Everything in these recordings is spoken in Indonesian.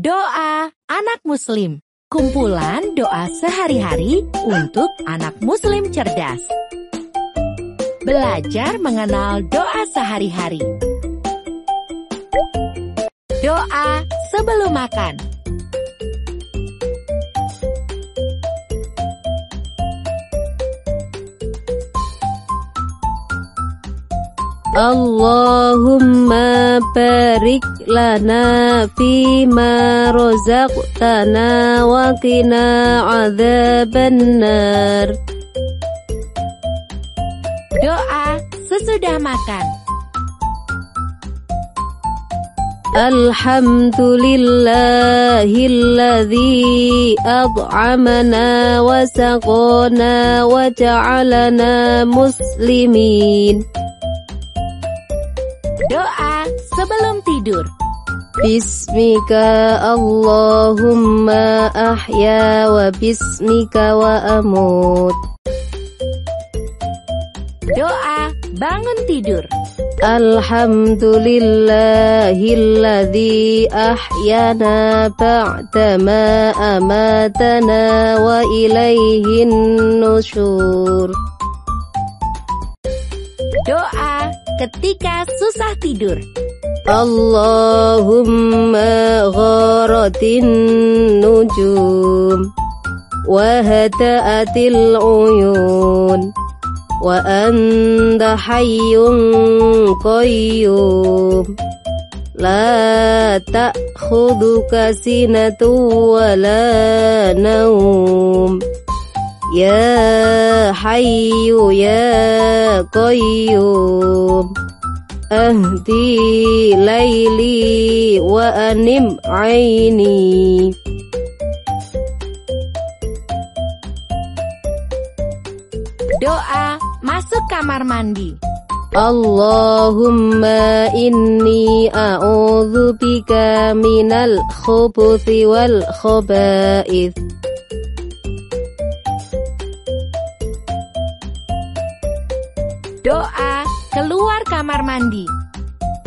Doa Anak Muslim. Kumpulan doa sehari-hari untuk anak muslim cerdas. Belajar mengenal doa sehari-hari. Doa sebelum makan Allahumma barik lana fima razaqtana wa qina adzabannar Doa sesudah makan. Alhamdulillahilladzi at'amana wa saqana wa ja'alana muslimin Doa sebelum tidur. Bismika Allahumma ahya wa bismika wa amut. Doa bangun tidur. Alhamdulillahilladzi ahyana ba'dama amatana wa ilaihin nusyur. Doa ketika susah tidur. Allahumma gharatin nujum wa hata'atil uyun wa anta hayyun qayyum. La ta'khudhuka sinatu wa la naum Ya Hayyu Ya Qayyum Ahdi Laili Wa Anim Aini Doa masuk kamar mandi. Allahumma inni a'udhu bika minal khubuthi wal khaba'ith keluar kamar mandi.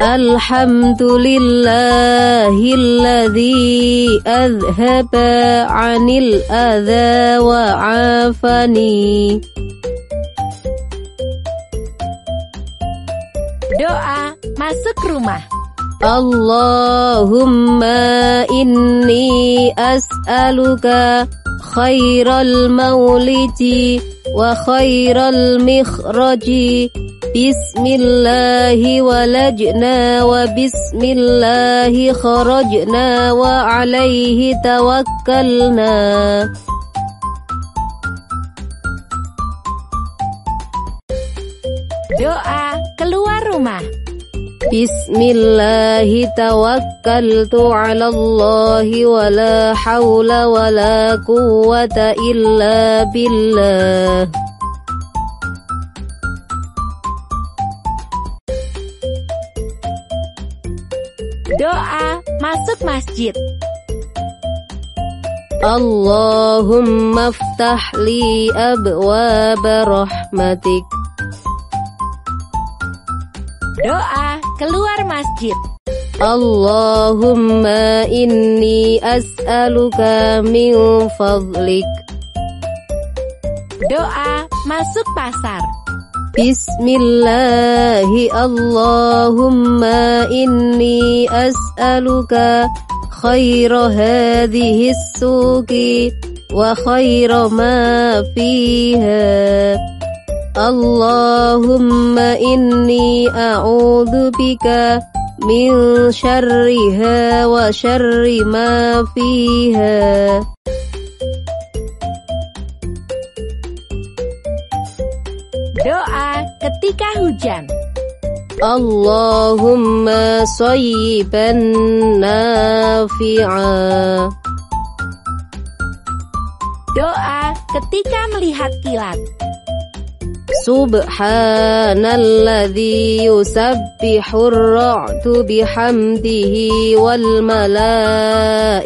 Alhamdulillahilladzi adhaba 'anil adha wa 'afani. Doa masuk rumah. Allahumma inni as'aluka khairal maulidi wa khairal mikhraji Bismillahi walajna wa bismillahi kharajna wa alaihi tawakkalna Doa keluar rumah. Bismillahi tawakkaltu ala Allahi wa la hawla wa la quwwata illa masuk masjid. Allahumma aftah li abwaba rahmatik. Doa keluar masjid. Allahumma inni as'aluka min fadlik. Doa masuk pasar Bismillahi Allahumma inni as'aluka khaira hadhihi suki wa khaira ma fiha Allahumma inni a'udhu bika min syarriha wa syarri ma Doa ketika hujan. Allahumma sayyiban nafi'a. Doa ketika melihat kilat. Subhanalladzi yusabbihur ra'du bihamdihi wal malaikatu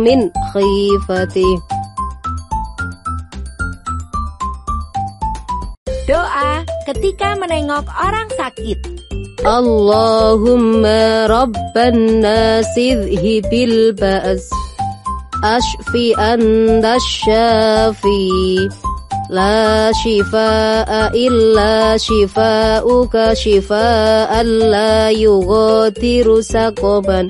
min khifatihi ketika menengok orang sakit. Allahumma rabban nasi dhhibil ba'as Ashfi anda syafi. La shifaa illa shifauka shifaan la yughadiru saqaban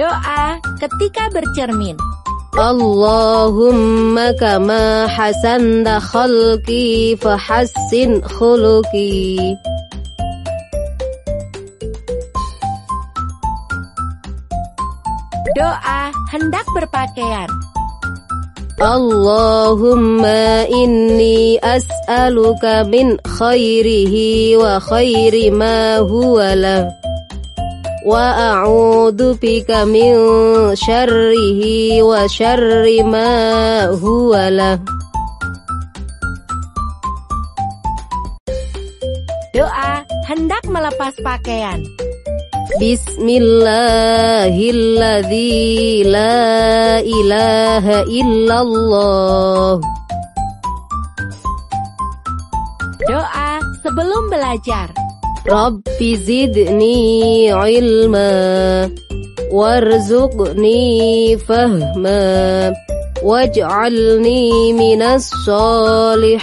Doa ketika bercermin. Allahumma kama hasanda khalqi fahassin khuluqi Doa hendak berpakaian. Allahumma inni as'aluka min khairihi wa khairi ma huwa lah wa a'udzu bika min syarrihi wa syarri ma huwa lah Doa hendak melepas pakaian. Bismillahilladzi la ilaha illallah Doa sebelum belajar. رب زدني علما وارزقني فهما واجعلني من الصالحين.